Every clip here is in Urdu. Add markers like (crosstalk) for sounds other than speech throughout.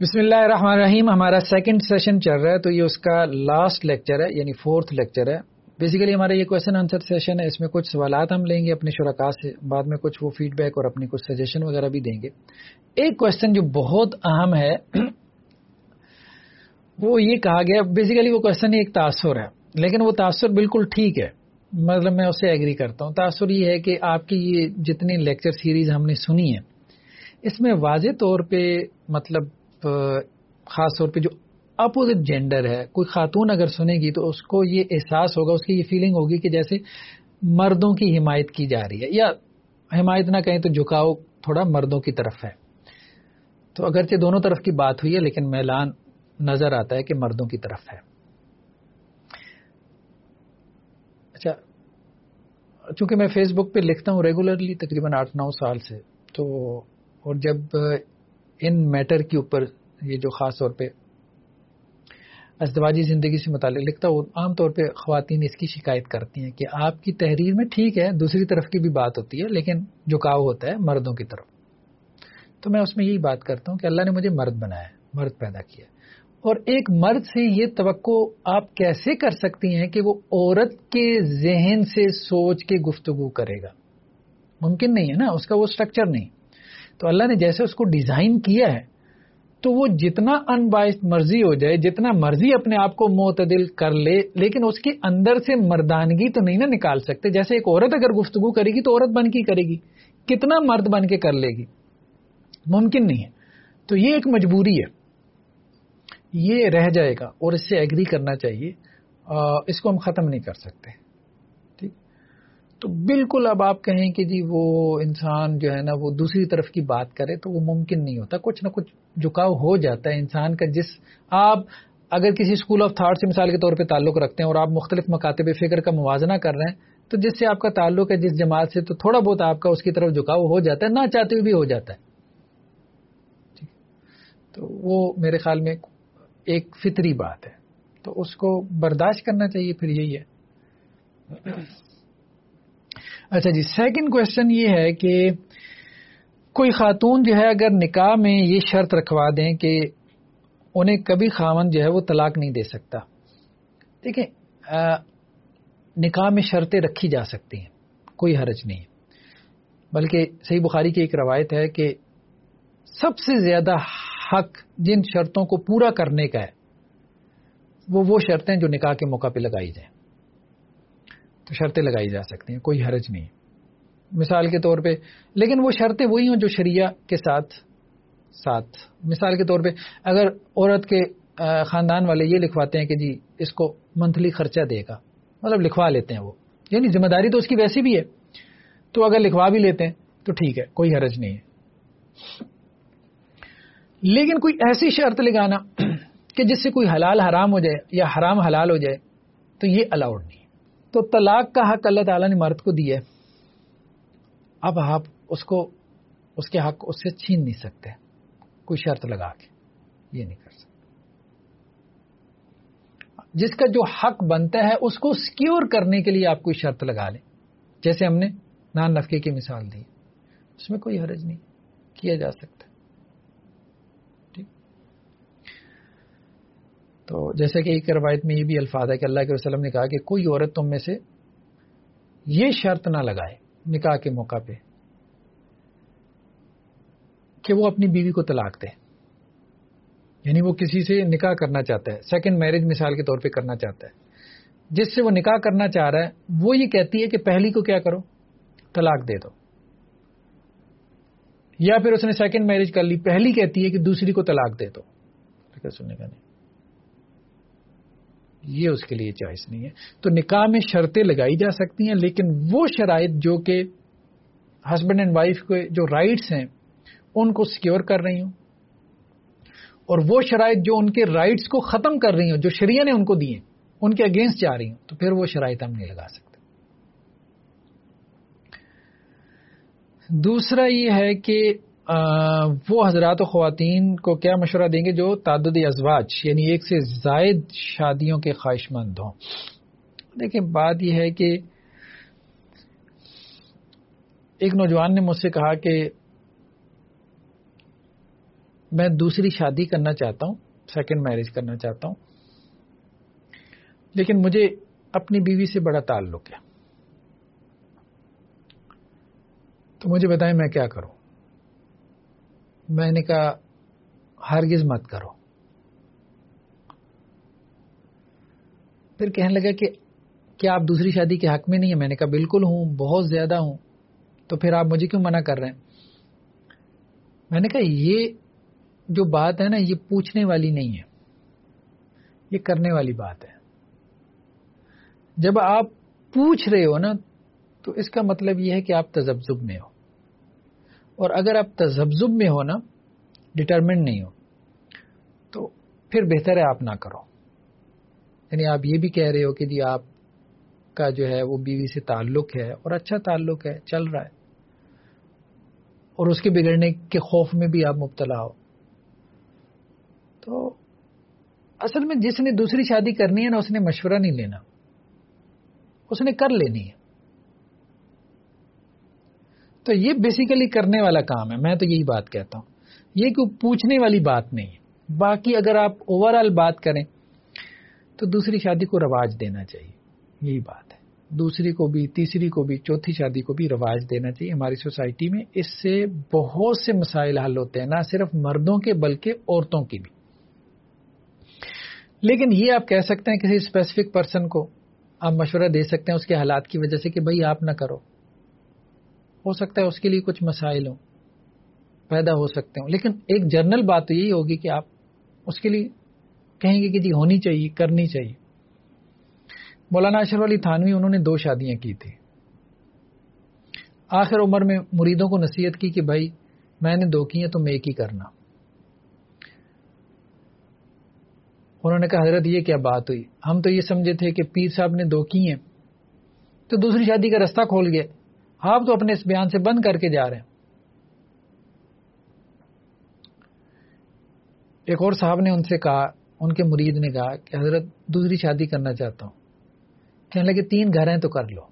بسم اللہ الرحمن الرحیم، ہمارا سیکنڈ سیشن چل رہا ہے، تو یہ اس کا لاسٹ لیکچر ہے یعنی فورتھ لیکچر ہے۔ بیسیکلی ہمارا یہ کوشچن آنسر سیشن ہے، اس میں کچھ سوالات ہم لیں گے اپنے شرکا سے، بعد میں کچھ وہ فیڈ بیک اور اپنی کچھ سجیشن وغیرہ بھی دیں گے۔ ایک کوشچن جو بہت اہم ہے، وہ یہ کہا گیا بیسیکلی وہ کوشچن ایک تاثر ہے، لیکن وہ تاثر بالکل ٹھیک ہے۔ مطلب میں اسے ایگری کرتا ہوں۔ تاثر یہ ہے کہ آپ کی یہ جتنی لیکچر سیریز ہم نے سنی ہے اس میں واضح طور پہ مطلب خاص طور پہ جو اپوزٹ جینڈر ہے، کوئی خاتون اگر سنے گی تو اس کو یہ احساس ہوگا، اس کی یہ فیلنگ ہوگی کہ جیسے مردوں کی حمایت کی جا رہی ہے، یا حمایت نہ کہیں تو جھکاؤ تھوڑا مردوں کی طرف ہے۔ تو اگرچہ دونوں طرف کی بات ہوئی ہے، لیکن میلان نظر آتا ہے کہ مردوں کی طرف ہے۔ اچھا چونکہ میں فیس بک پہ لکھتا ہوں ریگولرلی تقریباً آٹھ نو سال سے، تو اور جب ان میٹر کے اوپر یہ جو خاص طور پہ ازدواجی زندگی سے متعلق لکھتا ہوں عام طور پہ خواتین اس کی شکایت کرتی ہیں کہ آپ کی تحریر میں ٹھیک ہے، دوسری طرف کی بھی بات ہوتی ہے، لیکن جھکاؤ ہوتا ہے مردوں کی طرف۔ تو میں اس میں یہی بات کرتا ہوں کہ اللہ نے مجھے مرد بنایا مرد پیدا کیا اور ایک مرد سے یہ توقع آپ کیسے کر سکتی ہیں کہ وہ عورت کے ذہن سے سوچ کے گفتگو کرے گا؟ ممکن نہیں ہے نا، اس کا وہ اسٹرکچر نہیں۔ تو اللہ نے جیسے اس کو ڈیزائن کیا ہے، تو وہ جتنا ان مرضی ہو جائے، جتنا مرضی اپنے آپ کو معتدل کر لے، لیکن اس کے اندر سے مردانگی تو نہیں نا نکال سکتے۔ جیسے ایک عورت اگر گفتگو کرے گی تو عورت بن کی کرے گی۔ کتنا مرد بن کے کر لے گی؟ ممکن نہیں ہے۔ تو یہ ایک مجبوری ہے۔ یہ رہ جائے گا اور اس سے ایگری کرنا چاہیے۔ اس کو ہم ختم نہیں کر سکتے۔ تو بالکل اب آپ کہیں کہ جی وہ انسان جو ہے نا وہ دوسری طرف کی بات کرے تو وہ ممکن نہیں ہوتا، کچھ نہ کچھ جھکاؤ ہو جاتا ہے۔ انسان کا جس، آپ اگر کسی اسکول آف تھاٹ سے مثال کے طور پہ تعلق رکھتے ہیں اور آپ مختلف مکاتب فکر کا موازنہ کر رہے ہیں، تو جس سے آپ کا تعلق ہے، جس جماعت سے، تو تھوڑا بہت آپ کا اس کی طرف جھکاؤ ہو جاتا ہے نہ چاہتے ہوئے بھی ہو جاتا ہے۔ تو وہ میرے خیال میں ایک فطری بات ہے۔ تو اس کو برداشت کرنا چاہیے، پھر یہی ہے۔ اچھا جی سیکنڈ کوشچن یہ ہے کہ کوئی خاتون جو ہے اگر نکاح میں یہ شرط رکھوا دیں کہ انہیں کبھی خامن جو ہے وہ طلاق نہیں دے سکتا۔ دیکھیں نکاح میں شرطیں رکھی جا سکتی ہیں، کوئی حرج نہیں۔ بلکہ صحیح بخاری کی ایک روایت ہے کہ سب سے زیادہ حق جن شرطوں کو پورا کرنے کا ہے، وہ وہ شرطیں جو نکاح کے موقع پہ لگائی جائیں۔ تو شرطیں لگائی جا سکتی ہیں، کوئی حرج نہیں۔ مثال کے طور پہ، لیکن وہ شرطیں وہی ہوں جو شریعہ کے ساتھ ساتھ۔ مثال کے طور پہ، اگر عورت کے خاندان والے یہ لکھواتے ہیں کہ جی اس کو منتھلی خرچہ دے گا۔ مطلب لکھوا لیتے ہیں وہ۔ یعنی ذمہ داری تو اس کی ویسی بھی ہے۔ تو اگر لکھوا بھی لیتے ہیں، تو ٹھیک ہے، کوئی حرج نہیں ہے۔ لیکن کوئی ایسی شرط لگانا کہ جس سے کوئی حلال حرام ہو جائے یا حرام حلال ہو جائے، تو یہ الاؤڈ نہیں۔ تو طلاق کا حق اللہ تعالیٰ نے مرد کو دیا ہے۔ اب آپ اس کو، اس کے حق اس سے چھین نہیں سکتے۔ کوئی شرط لگا کے یہ نہیں کر سکتے۔ جس کا جو حق بنتا ہے، اس کو سکیور کرنے کے لیے آپ کوئی شرط لگا لیں۔ جیسے ہم نے نان نفقے کی مثال دی۔ اس میں کوئی حرج نہیں کیا جا سکتا ٹھیک تو جیسے کہ ایک روایت میں یہ بھی الفاظ ہے کہ اللہ کے وسلم نے کہا کہ کوئی عورت تم میں سے یہ شرط نہ لگائے نکاح کے موقع پہ کہ وہ اپنی بیوی کو طلاق دے۔ یعنی وہ کسی سے نکاح کرنا چاہتا ہے سیکنڈ میرج مثال کے طور پہ کرنا چاہتا ہے۔ جس سے وہ نکاح کرنا چاہ رہا ہے، وہ یہ کہتی ہے کہ پہلی کو کیا کرو؟ طلاق دے دو۔ یا پھر اس نے سیکنڈ میرج کر لی، پہلی کہتی ہے کہ دوسری کو طلاق دے دو۔ سننے کا نہیں یہ اس کے لیے چوائس نہیں ہے۔ تو نکاح میں شرطیں لگائی جا سکتی ہیں، لیکن وہ شرائط جو کہ ہسبینڈ اینڈ وائف کے جو رائٹس ہیں، ان کو سیکیور کر رہی ہوں۔ اور وہ شرائط جو ان کے رائٹس کو ختم کر رہی ہوں، جو شریعہ نے ان کو دیے ان کے اگینسٹ جا رہی ہوں، تو پھر وہ شرائط ہم نہیں لگا سکتے۔ دوسرا یہ ہے کہ وہ حضرات و خواتین کو کیا مشورہ دیں گے جو تعدد ازواج یعنی ایک سے زائد شادیوں کے خواہش مند ہوں؟ دیکھیں، بات یہ ہے کہ ایک نوجوان نے مجھ سے کہا کہ میں دوسری شادی کرنا چاہتا ہوں سیکنڈ میرج کرنا چاہتا ہوں، لیکن مجھے اپنی بیوی سے بڑا تعلق ہے۔ تو مجھے بتائیں میں کیا کروں؟ میں نے کہا، ہرگز مت کرو۔ پھر کہنے لگا کہ، کیا آپ دوسری شادی کے حق میں نہیں ہیں؟ میں نے کہا، بالکل ہوں، بہت زیادہ ہوں۔ تو پھر آپ مجھے کیوں منع کر رہے ہیں؟ میں نے کہا، یہ جو بات ہے نا، یہ پوچھنے والی نہیں ہے۔ یہ کرنے والی بات ہے۔ جب آپ پوچھ رہے ہو نا، تو اس کا مطلب یہ ہے کہ آپ تجبزب میں ہو۔ اور اگر آپ تجبزب میں ہو نا ڈٹرمنٹ نہیں ہو، تو پھر بہتر ہے آپ نہ کرو۔ یعنی آپ یہ بھی کہہ رہے ہو کہ جی آپ کا جو ہے وہ بیوی سے تعلق ہے اور اچھا تعلق ہے، چل رہا ہے۔ اور اس کے بگڑنے کے خوف میں بھی آپ مبتلا ہو۔ تو اصل میں جس نے دوسری شادی کرنی ہے نا، اس نے مشورہ نہیں لینا۔ اس نے کر لینی ہے۔ تو یہ بیسیکلی کرنے والا کام ہے۔ میں تو یہی بات کہتا ہوں۔ یہ کوئی پوچھنے والی بات نہیں ہے۔ باقی اگر آپ اوور آل بات کریں، تو دوسری شادی کو رواج دینا چاہیے۔ یہی بات ہے۔ دوسری کو بھی، تیسری کو بھی، چوتھی شادی کو بھی رواج دینا چاہیے۔ ہماری سوسائٹی میں اس سے بہت سے مسائل حل ہوتے ہیں، نہ صرف مردوں کے بلکہ عورتوں کے بھی۔ لیکن یہ آپ کہہ سکتے ہیں کسی اسپیسیفک پرسن کو، آپ مشورہ دے سکتے ہیں اس کے حالات کی وجہ سے کہ بھائی آپ نہ کرو۔ ہو سکتا ہے اس کے لیے کچھ مسائل ہوں پیدا ہو سکتے ہوں۔ لیکن ایک جرنل بات تو یہی ہوگی کہ آپ اس کے لیے کہیں گے کہ جی ہونی چاہیے، کرنی چاہیے۔ مولانا اشرف علی تھانوی، انہوں نے دو شادیاں کی تھی آخر عمر میں مریدوں کو نصیحت کی کہ بھائی، میں نے دو کی ہیں تو میں ایک ہی کرنا۔ انہوں نے کہا، حضرت، یہ کیا بات ہوئی؟ ہم تو یہ سمجھے تھے کہ پیر صاحب نے دو کی ہیں تو دوسری شادی کا رستہ کھول گئے۔ آپ تو اپنے اس بیان سے بند کر کے جا رہے ہیں۔ ایک اور صاحب نے ان سے کہا، ان کے مرید نے کہا کہ حضرت دوسری شادی کرنا چاہتا ہوں۔ کہنے لگے، تین گھر ہیں تو کر لو۔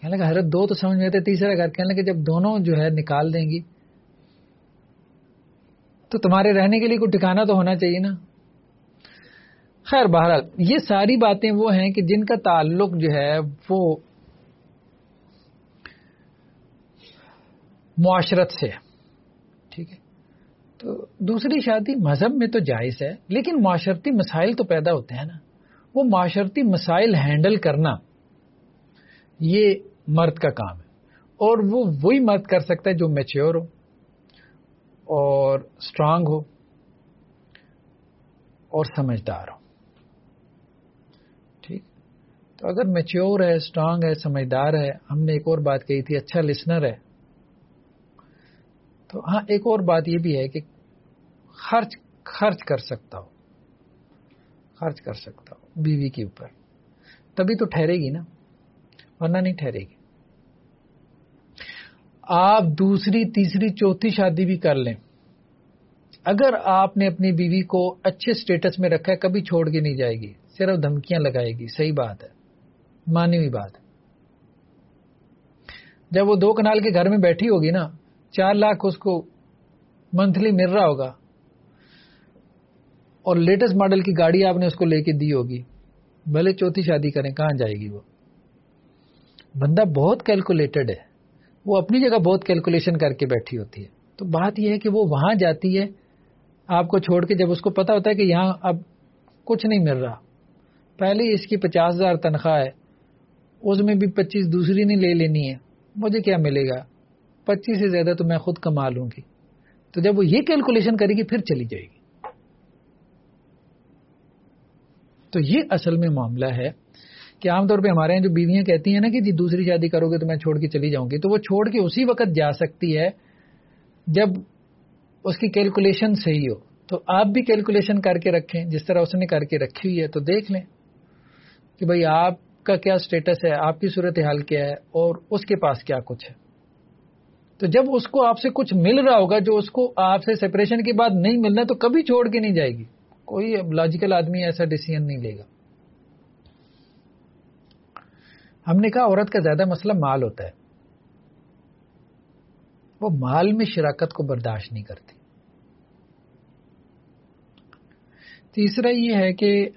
کہنے لگا حضرت دو تو سمجھ میں آتے، تیسرا گھر۔ کہنے لگے، جب دونوں جو ہے نکال دیں گی، تو تمہارے رہنے کے لیے کوئی ٹھکانا تو ہونا چاہیے نا۔ خیر، بہرحال، یہ ساری باتیں وہ ہیں کہ جن کا تعلق جو ہے وہ معاشرت سے ٹھیک ہے۔ تو دوسری شادی مذہب میں تو جائز ہے، لیکن معاشرتی مسائل تو پیدا ہوتے ہیں نا۔ وہ معاشرتی مسائل ہینڈل کرنا یہ مرد کا کام ہے۔ اور وہ وہی مرد کر سکتا ہے جو میچیور ہو اور اسٹرانگ ہو اور سمجھدار ہو۔ ٹھیک۔ تو اگر میچیور ہے اسٹرانگ ہے، سمجھدار ہے، ہم نے ایک اور بات کہی تھی اچھا لسنر ہے۔ تو ہاں ایک اور بات یہ بھی ہے کہ خرچ خرچ کر سکتا ہو خرچ کر سکتا ہو بیوی کے اوپر۔ تبھی تو ٹھہرے گی نا، ورنہ نہیں ٹھہرے گی۔ آپ دوسری، تیسری، چوتھی شادی بھی کر لیں۔ اگر آپ نے اپنی بیوی کو اچھے سٹیٹس میں رکھا ہے، کبھی چھوڑ کے نہیں جائے گی۔ صرف دھمکیاں لگائے گی۔ صحیح بات ہے۔ مانی ہوئی بات۔ ہے جب وہ دو کنال کے گھر میں بیٹھی ہوگی نا چار لاکھ اس کو منتھلی مل رہا ہوگا۔ اور لیٹسٹ ماڈل کی گاڑی آپ نے اس کو لے کے دی ہوگی۔ بھلے چوتھی شادی کریں، کہاں جائے گی وہ؟ بندہ بہت کیلکولیٹڈ ہے۔ وہ اپنی جگہ بہت کیلکولیشن کر کے بیٹھی ہوتی ہے۔ تو بات یہ ہے کہ وہ وہاں جاتی ہے۔ آپ کو چھوڑ کے جب اس کو پتا ہوتا ہے کہ یہاں اب کچھ نہیں مل رہا۔ پہلے اس کی پچاس ہزار تنخواہ ہے۔ اس میں بھی پچیس دوسری نہیں لے لینی ہے۔ مجھے کیا ملے گا؟ پچیس سے زیادہ تو میں خود کما لوں گی۔ تو جب وہ یہ کیلکولیشن کرے گی، پھر چلی جائے گی۔ تو یہ اصل میں معاملہ ہے کہ عام طور پہ ہمارے یہاں جو بیویاں کہتی ہیں نا کہ جی دوسری شادی کرو گے تو میں چھوڑ کے چلی جاؤں گی، تو وہ چھوڑ کے اسی وقت جا سکتی ہے جب اس کی کیلکولیشن صحیح ہو۔ تو آپ بھی کیلکولیشن کر کے رکھیں، جس طرح اس نے کر کے رکھی ہوئی ہے، تو دیکھ لیں کہ بھائی آپ کا کیا اسٹیٹس ہے، آپ کی صورت حال کیا ہے، اور اس کے پاس کیا کچھ ہے۔ تو جب اس کو آپ سے کچھ مل رہا ہوگا، جو اس کو آپ سے سپریشن کے بعد نہیں ملنا، تو کبھی چھوڑ کے نہیں جائے گی۔ کوئی لاجیکل آدمی ایسا ڈیسیزن نہیں لے گا۔ ہم نے کہا، عورت کا زیادہ مسئلہ مال ہوتا ہے۔ وہ مال میں شراکت کو برداشت نہیں کرتی۔ تیسرا یہ ہے کہ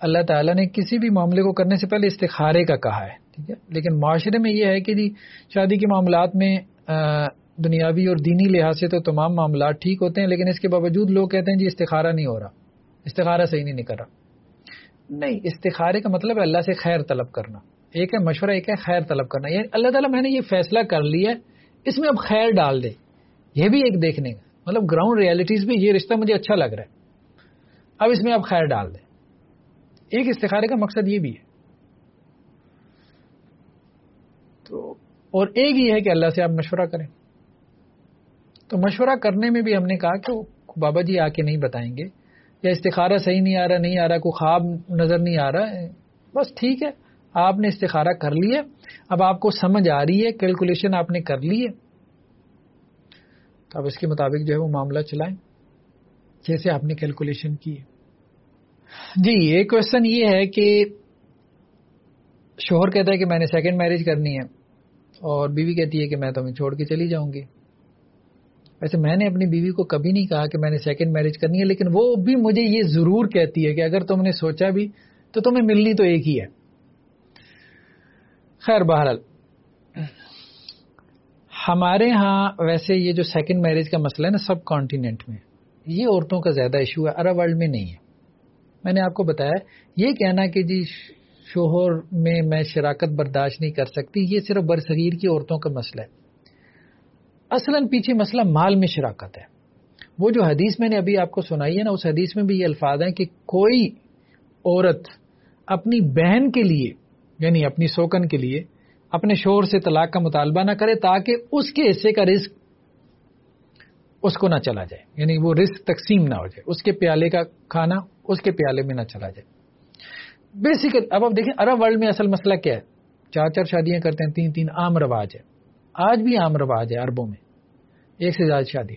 اللہ تعالیٰ نے کسی بھی معاملے کو کرنے سے پہلے استخارے کا کہا ہے۔ ٹھیک ہے؟ لیکن معاشرے میں یہ ہے کہ جی شادی کے معاملات میں دنیاوی اور دینی لحاظ سے تو تمام معاملات ٹھیک ہوتے ہیں، لیکن اس کے باوجود لوگ کہتے ہیں جی استخارہ نہیں ہو رہا۔ استخارہ صحیح نہیں نکل رہا۔ نہیں، استخارے کا مطلب ہے اللہ سے خیر طلب کرنا۔ ایک ہے مشورہ، ایک ہے خیر طلب کرنا۔ یہ اللہ تعالیٰ میں نے یہ فیصلہ کر لیا ہے، اس میں اب خیر ڈال دے۔ یہ بھی ایک دیکھنے کا۔ مطلب گراؤنڈ ریالٹیز بھی یہ رشتہ مجھے اچھا لگ رہا ہے۔ اب اس میں اب خیر ڈال دے۔ ایک استخارے کا مقصد یہ بھی ہے تو اور ایک ہی ہے کہ اللہ سے آپ مشورہ کریں۔ تو مشورہ کرنے میں بھی ہم نے کہا کہ بابا جی آ کے نہیں بتائیں گے، یا استخارہ صحیح نہیں آ رہا، نہیں آ رہا، کوئی خواب نظر نہیں آ رہا، بس ٹھیک ہے، آپ نے استخارہ کر لیے اب آپ کو سمجھ آ رہی ہے، کیلکولیشن آپ نے کر لی ہے۔ تو اب اس کے مطابق جو ہے وہ معاملہ چلائیں۔ جیسے آپ نے کیلکولیشن کی ہے۔ جی ایک کوشچن یہ ہے کہ شوہر کہتا ہے کہ میں نے سیکنڈ میرج کرنی ہے۔ اور بیوی کہتی ہے کہ میں تمہیں چھوڑ کے چلی جاؤں گی۔ ویسے میں نے اپنی بیوی کو کبھی نہیں کہا کہ میں نے سیکنڈ میرج کرنی ہے، لیکن وہ بھی مجھے یہ ضرور کہتی ہے کہ اگر تم نے سوچا بھی تو تمہیں ملنی تو ایک ہی ہے۔ خیر، بہرحال، ہمارے ہاں ویسے یہ جو سیکنڈ میرج کا مسئلہ ہے نا، سب کانٹیننٹ میں یہ عورتوں کا زیادہ ایشو ہے، عرب ورلڈ میں نہیں ہے۔ میں نے آپ کو بتایا، یہ کہنا کہ جی شوہر میں میں شراکت برداشت نہیں کر سکتی، یہ صرف برصغیر کی عورتوں کا مسئلہ ہے۔ اصلا پیچھے مسئلہ مال میں شراکت ہے۔ وہ جو حدیث میں نے ابھی آپ کو سنائی ہے نا، اس حدیث میں بھی یہ الفاظ ہیں کہ کوئی عورت اپنی بہن کے لیے یعنی اپنی سوکن کے لیے، اپنے شور سے طلاق کا مطالبہ نہ کرے تاکہ اس کے حصے کا رزق اس کو نہ چلا جائے یعنی وہ رزق تقسیم نہ ہو جائے۔ اس کے پیالے کا کھانا اس کے پیالے میں نہ چلا جائے۔ بیسیکل اب آپ دیکھیں، عرب ورلڈ میں اصل مسئلہ کیا ہے؟ چار چار شادیاں کرتے ہیں، تین تین عام رواج ہے آج بھی عام رواج ہے اربوں میں۔ ایک سے زیادہ شادی۔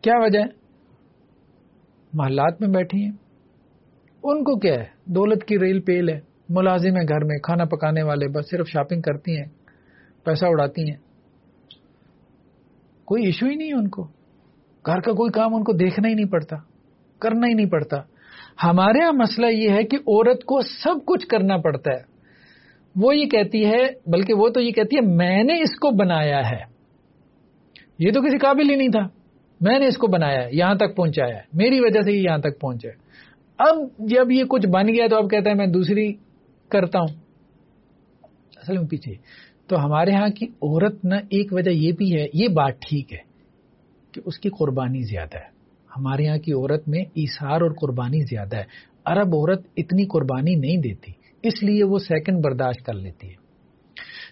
کیا وجہ ہے؟ محلات میں بیٹھی ہیں۔ ان کو کیا ہے؟ دولت کی ریل پیل ہے۔ ملازم ہے گھر میں، کھانا پکانے والے، بس صرف شاپنگ کرتی ہیں۔ پیسہ اڑاتی ہیں۔ کوئی ایشو ہی نہیں ہے ان کو۔ گھر کا کوئی کام ان کو دیکھنا ہی نہیں پڑتا، کرنا ہی نہیں پڑتا۔ ہمارے یہاں مسئلہ یہ ہے کہ عورت کو سب کچھ کرنا پڑتا ہے۔ وہ یہ کہتی ہے، بلکہ وہ تو یہ کہتی ہے، میں نے اس کو بنایا ہے۔ یہ تو کسی قابل ہی نہیں تھا۔ میں نے اس کو بنایا ہے، یہاں تک پہنچایا ہے۔ میری وجہ سے یہ یہاں تک پہنچا ہے۔ اب جب یہ کچھ بن گیا تو اب کہتا ہے، میں دوسری کرتا ہوں۔ اصل میں پیچھے۔ تو ہمارے ہاں کی عورت نہ ایک وجہ یہ بھی ہے، یہ بات ٹھیک ہے کہ اس کی قربانی زیادہ ہے۔ ہمارے یہاں کی عورت میں ایسار اور قربانی زیادہ ہے۔ عرب عورت اتنی قربانی نہیں دیتی، اس لیے وہ سیکنڈ برداشت کر لیتی ہے۔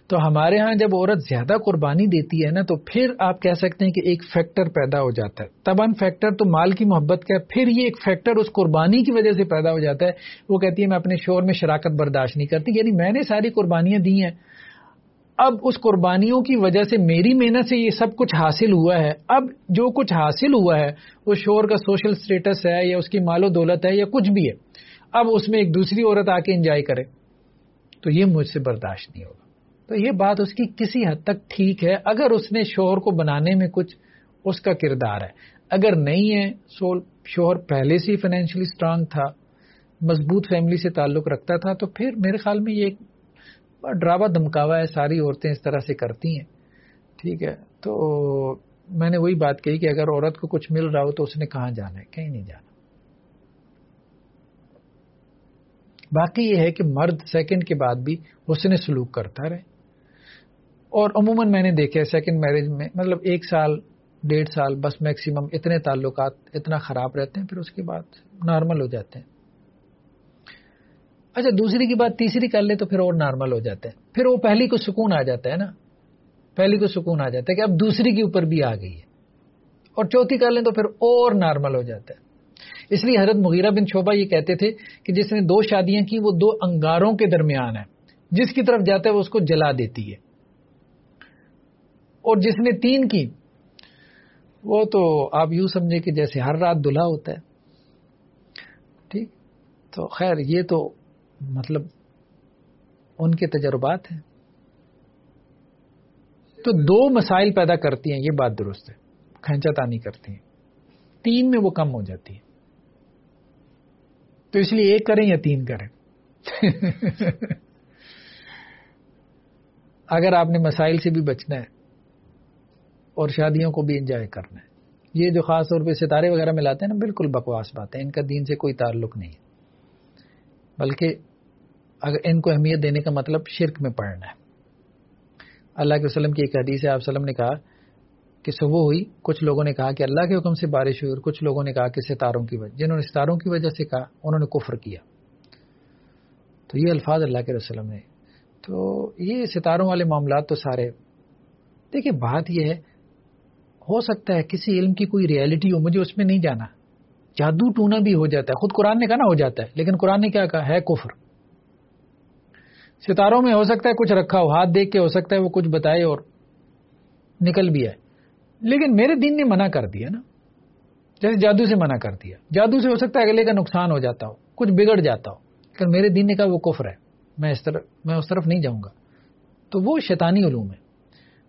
تو ہمارے ہاں جب عورت زیادہ قربانی دیتی ہے نا، تو پھر آپ کہہ سکتے ہیں کہ ایک فیکٹر پیدا ہو جاتا ہے۔ تباً فیکٹر تو مال کی محبت کا ہے، پھر یہ ایک فیکٹر اس قربانی کی وجہ سے پیدا ہو جاتا ہے۔ وہ کہتی ہے میں اپنے شور میں شراکت برداشت نہیں کرتی یعنی میں نے ساری قربانیاں دی ہیں۔ اب اس قربانیوں کی وجہ سے میری محنت سے یہ سب کچھ حاصل ہوا ہے۔ اب جو کچھ حاصل ہوا ہے، وہ شور کا سوشل اسٹیٹس ہے یا اس کی مال و دولت ہے یا کچھ بھی ہے۔ اب اس میں ایک دوسری عورت آ کے انجوائے کرے۔ تو یہ مجھ سے برداشت نہیں ہوگا۔ تو یہ بات اس کی کسی حد تک ٹھیک ہے۔ اگر اس نے شوہر کو بنانے میں کچھ اس کا کردار ہے۔ اگر نہیں ہے شوہر پہلے سے ہی فائنینشلی اسٹرانگ تھا، مضبوط فیملی سے تعلق رکھتا تھا، تو پھر میرے خیال میں یہ ایک ڈراوا دمکاوا ہے، ساری عورتیں اس طرح سے کرتی ہیں۔ ٹھیک ہے، تو میں نے وہی بات کہی کہ اگر عورت کو کچھ مل رہا ہو تو اس نے کہاں جانا ہے؟ کہیں نہیں جانا۔ باقی یہ ہے کہ مرد سیکنڈ کے بعد بھی اس نے سلوک کرتا رہے۔ اور عموماً میں نے دیکھا سیکنڈ میرج میں مطلب ایک سال، ڈیڑھ سال بس میکسیمم اتنے تعلقات، اتنا خراب رہتے ہیں، پھر اس کے بعد نارمل ہو جاتے ہیں۔ اچھا دوسری کی بات تیسری کر لے تو پھر اور نارمل ہو جاتے ہیں پھر وہ پہلی کو سکون آ جاتا ہے نا۔ پہلی کو سکون آ جاتا ہے کہ اب دوسری کے اوپر بھی آ گئی ہے۔ اور چوتھی کر لیں تو پھر اور نارمل ہو جاتا ہے۔ اس لیے حضرت مغیرہ بن شوبہ یہ کہتے تھے کہ جس نے دو شادیاں کی، وہ دو انگاروں کے درمیان ہے۔ جس کی طرف جاتا ہے، وہ اس کو جلا دیتی ہے۔ اور جس نے تین کی، وہ تو آپ یوں سمجھے کہ جیسے ہر رات دلہا ہوتا ہے۔ ٹھیک؟ تو خیر، یہ تو مطلب ان کے تجربات ہیں۔ تو دو مسائل پیدا کرتی ہیں، یہ بات درست ہے۔ کھینچا تانی کرتی ہیں۔ تین میں وہ کم ہو جاتی ہے تو اس لیے ایک کریں یا تین کریں۔ (laughs) اگر آپ نے مسائل سے بھی بچنا ہے اور شادیوں کو بھی انجوائے کرنا ہے۔ یہ جو خاص طور پہ ستارے وغیرہ میں لاتے ہیں نا، بالکل بکواس بات ہے ان کا دین سے کوئی تعلق نہیں ہے۔ بلکہ اگر ان کو اہمیت دینے کا مطلب شرک میں پڑھنا ہے۔ اللہ کے وسلم کی ایک حدیث ہے، آپ وسلم نے کہا کہ صبح ہوئی، کچھ لوگوں نے کہا کہ اللہ کے حکم سے بارش ہوئی اور کچھ لوگوں نے کہا کہ ستاروں کی وجہ، جنہوں نے ستاروں کی وجہ سے کہا، انہوں نے کفر کیا۔ تو یہ الفاظ اللہ کے وسلم نے۔ تو یہ ستاروں والے معاملات تو سارے۔ دیکھیے، بات یہ ہے، ہو سکتا ہے کسی علم کی کوئی ریالٹی ہو، مجھے اس میں نہیں جانا۔ جادو ٹونا بھی ہو جاتا ہے۔ خود قرآن نے کہا نا ہو جاتا ہے، لیکن قرآن نے کیا کہا؟ ہے کفر۔ ستاروں میں ہو سکتا ہے کچھ رکھا ہو، ہاتھ دیکھ کے ہو سکتا ہے وہ کچھ بتائے اور نکل بھی آئے۔ لیکن میرے دین نے منع کر دیا نا۔ جیسے جادو سے منع کر دیا۔ جادو سے ہو سکتا ہے اگلے کا نقصان ہو جاتا ہو، کچھ بگڑ جاتا ہو۔ لیکن میرے دین نے کہا وہ کفر ہے۔ میں اس طرف، میں اس طرف نہیں جاؤں گا۔ تو وہ شیطانی علوم ہے۔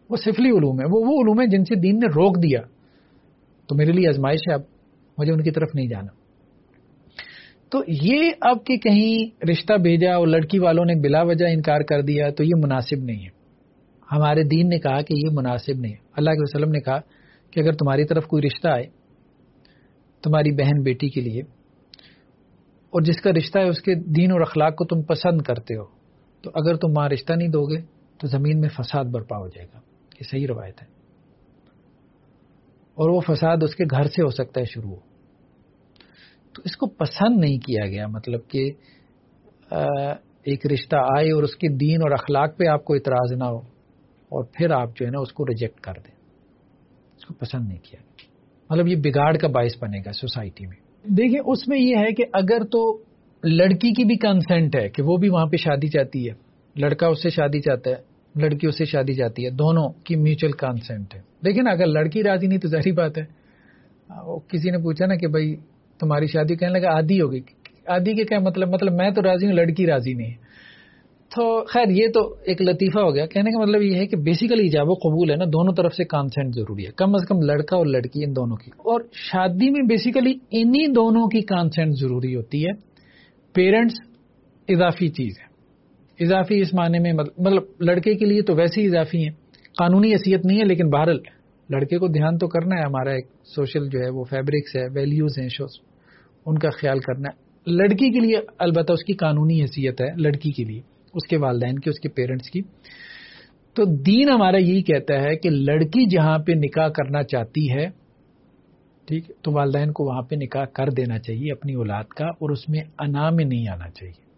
وہ سفلی علوم ہے۔ وہ وہ علوم ہے جن سے دین نے روک دیا۔ تو میرے لیے آزمائش ہے اب مجھے ان کی طرف نہیں جانا۔ تو یہ اب کہ کہیں رشتہ بھیجا اور لڑکی والوں نے بلا وجہ انکار کر دیا تو یہ مناسب نہیں ہے۔ ہمارے دین نے کہا کہ یہ مناسب نہیں ہے۔ اللہ کے وسلم نے کہا کہ اگر تمہاری طرف کوئی رشتہ آئے تمہاری بہن بیٹی کے لیے اور جس کا رشتہ ہے اس کے دین اور اخلاق کو تم پسند کرتے ہو، تو اگر تم وہاں رشتہ نہیں دو گے تو زمین میں فساد برپا ہو جائے گا۔ یہ صحیح روایت ہے۔ اور وہ فساد اس کے گھر سے ہو سکتا ہے شروع ہو۔ تو اس کو پسند نہیں کیا گیا مطلب کہ ایک رشتہ آئے اور اس کے دین اور اخلاق پہ آپ کو اعتراض نہ ہو اور پھر آپ جو ہے نا اس کو ریجیکٹ کر دیں۔ اس کو پسند نہیں کیا گیا۔ مطلب یہ بگاڑ کا باعث بنے گا سوسائٹی میں۔ دیکھیں، اس میں یہ ہے کہ اگر تو لڑکی کی بھی کنسنٹ ہے کہ وہ بھی وہاں پہ شادی چاہتی ہے۔ لڑکا اس سے شادی چاہتا ہے، لڑکی اس سے شادی چاہتی ہے۔ دونوں کی میوچل کنسنٹ ہے۔ لیکن اگر لڑکی راضی نہیں تو ظاہری بات ہے۔ کسی نے پوچھا نا کہ بھائی تمہاری شادی کہنے لگا آدھی ہوگی آدھی کے کیا مطلب؟ مطلب میں تو راضی ہوں، لڑکی راضی نہیں ہے۔ تو خیر، یہ تو ایک لطیفہ ہو گیا۔ کہنے کا مطلب یہ ہے کہ بیسیکلی ایجاب و قبول ہے نا، دونوں طرف سے کانسینٹ ضروری ہے۔ کم از کم لڑکا اور لڑکی، ان دونوں کی۔ اور شادی میں بیسیکلی انہی دونوں کی کانسینٹ ضروری ہوتی ہے۔ پیرنٹس اضافی چیز ہے۔ اضافی اس معنی میں مطلب،, مطلب لڑکے کے لیے تو ویسے ہی اضافی ہیں۔ قانونی حیثیت نہیں ہے، لیکن بہرحال لڑکے کو دھیان تو کرنا ہے۔ ہمارا ایک سوشل جو ہے وہ فیبرکس ہے ویلیوز ہیں ان کا خیال کرنا ہے۔ لڑکی کے لیے البتہ اس کی قانونی حیثیت ہے، لڑکی کے لیے، اس کے والدین کی، اس کے پیرنٹس کی۔ تو دین ہمارا یہی کہتا ہے کہ لڑکی جہاں پہ نکاح کرنا چاہتی ہے، ٹھیک، تو والدین کو وہاں پہ نکاح کر دینا چاہیے اپنی اولاد کا اور اس میں انا میں نہیں آنا چاہیے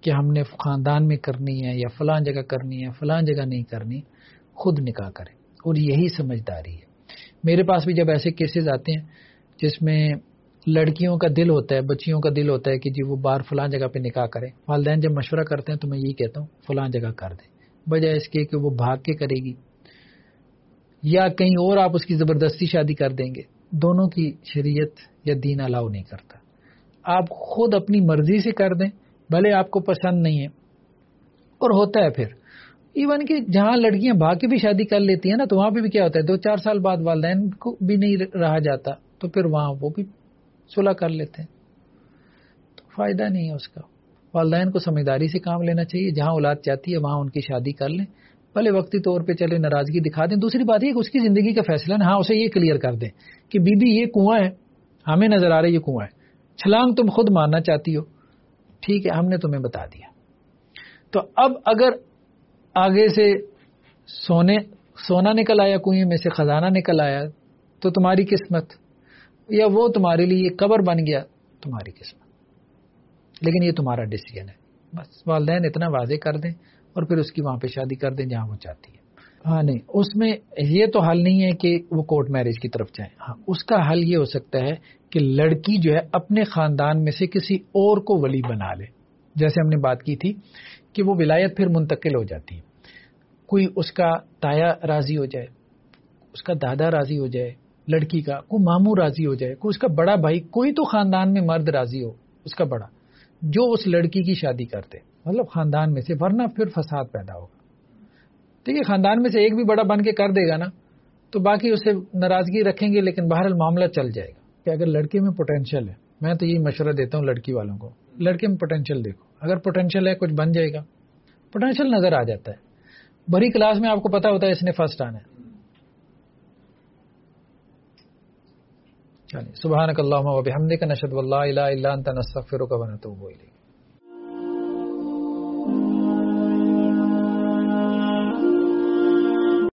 کہ ہم نے خاندان میں کرنی ہے یا فلاں جگہ کرنی ہے فلاں جگہ نہیں کرنی، خود نکاح کریں۔ اور یہی سمجھداری ہے۔ میرے پاس بھی جب ایسے کیسز آتے ہیں جس میں لڑکیوں کا دل ہوتا ہے، بچیوں کا دل ہوتا ہے کہ جی وہ بار فلاں جگہ پہ نکاح کریں۔ والدین جب مشورہ کرتے ہیں تو میں یہی کہتا ہوں، فلاں جگہ کر دیں۔ بجائے اس کے کہ وہ بھاگ کے کرے گی۔ یا کہیں اور آپ اس کی زبردستی شادی کر دیں گے۔ دونوں کی شریعت یا دین الاؤ نہیں کرتا۔ آپ خود اپنی مرضی سے کر دیں، بھلے آپ کو پسند نہیں ہے۔ اور ہوتا ہے پھر۔ ایون کہ جہاں لڑکیاں بھاگ کے بھی شادی کر لیتی ہیں نا، تو وہاں پہ بھی کیا ہوتا ہے، دو چار سال بعد والدین کو بھی نہیں رہا جاتا، تو پھر وہاں وہ بھی صلح کر لیتے ہیں۔ تو فائدہ نہیں ہے اس کا۔ والدین کو سمجھداری سے کام لینا چاہیے۔ جہاں اولاد چاہتی ہے، وہاں ان کی شادی کر لیں۔ بھلے وقتی طور پہ چلے، ناراضگی دکھا دیں۔ دوسری بات یہ کہ اس کی زندگی کا فیصلہ نا ہاں اسے یہ کلیئر کر دیں کہ بی بی، یہ کنواں ہے۔ ہمیں نظر آ رہا ہے یہ کنواں ہے۔ چھلانگ تم خود مارنا چاہتی ہو۔ ٹھیک ہے، ہم نے تمہیں بتا دیا۔ تو اب اگر آگے سے سونے سونا نکل آیا، کنویں میں سے خزانہ نکل آیا، تو تمہاری قسمت۔ یا وہ تمہارے لیے قبر بن گیا، تمہاری قسمت۔ لیکن یہ تمہارا ڈسیزن ہے۔ بس والدین اتنا واضح کر دیں اور پھر اس کی وہاں پہ شادی کر دیں جہاں وہ چاہتی ہے ہاں نہیں، اس میں یہ تو حل نہیں ہے کہ وہ کورٹ میرج کی طرف جائیں۔ ہاں اس کا حل یہ ہو سکتا ہے کہ لڑکی جو ہے اپنے خاندان میں سے کسی اور کو ولی بنا لے۔ جیسے ہم نے بات کی تھی کہ وہ ولایت پھر منتقل ہو جاتی ہے کوئی اس کا تایا راضی ہو جائے، اس کا دادا راضی ہو جائے لڑکی کا، کوئی ماموں راضی ہو جائے، کوئی اس کا بڑا بھائی، کوئی تو خاندان میں مرد راضی ہو، اس کا بڑا، جو اس لڑکی کی شادی کرتے مطلب خاندان میں سے، ورنہ پھر فساد پیدا ہوگا۔ ٹھیک ہے خاندان میں سے ایک بھی بڑا بن کے کر دے گا نا، تو باقی اسے ناراضگی رکھیں گے، لیکن بہرحال معاملہ چل جائے گا۔ کہ اگر لڑکے میں پوٹینشیل ہے، میں تو یہی مشورہ دیتا ہوں لڑکی والوں کو، لڑکے میں پوٹینشیل دیکھو۔ اگر پوٹینشیل ہے، کچھ بن جائے گا پوٹینشیل نظر آ جاتا ہے۔ بڑی کلاس میں آپ کو پتا ہوتا ہے، اس نے فرسٹ آنا ہے۔ یعنی سبحانک اللہم و بحمدک نشد واللہ الہ الا انت نستغفرک و نتوب الیک۔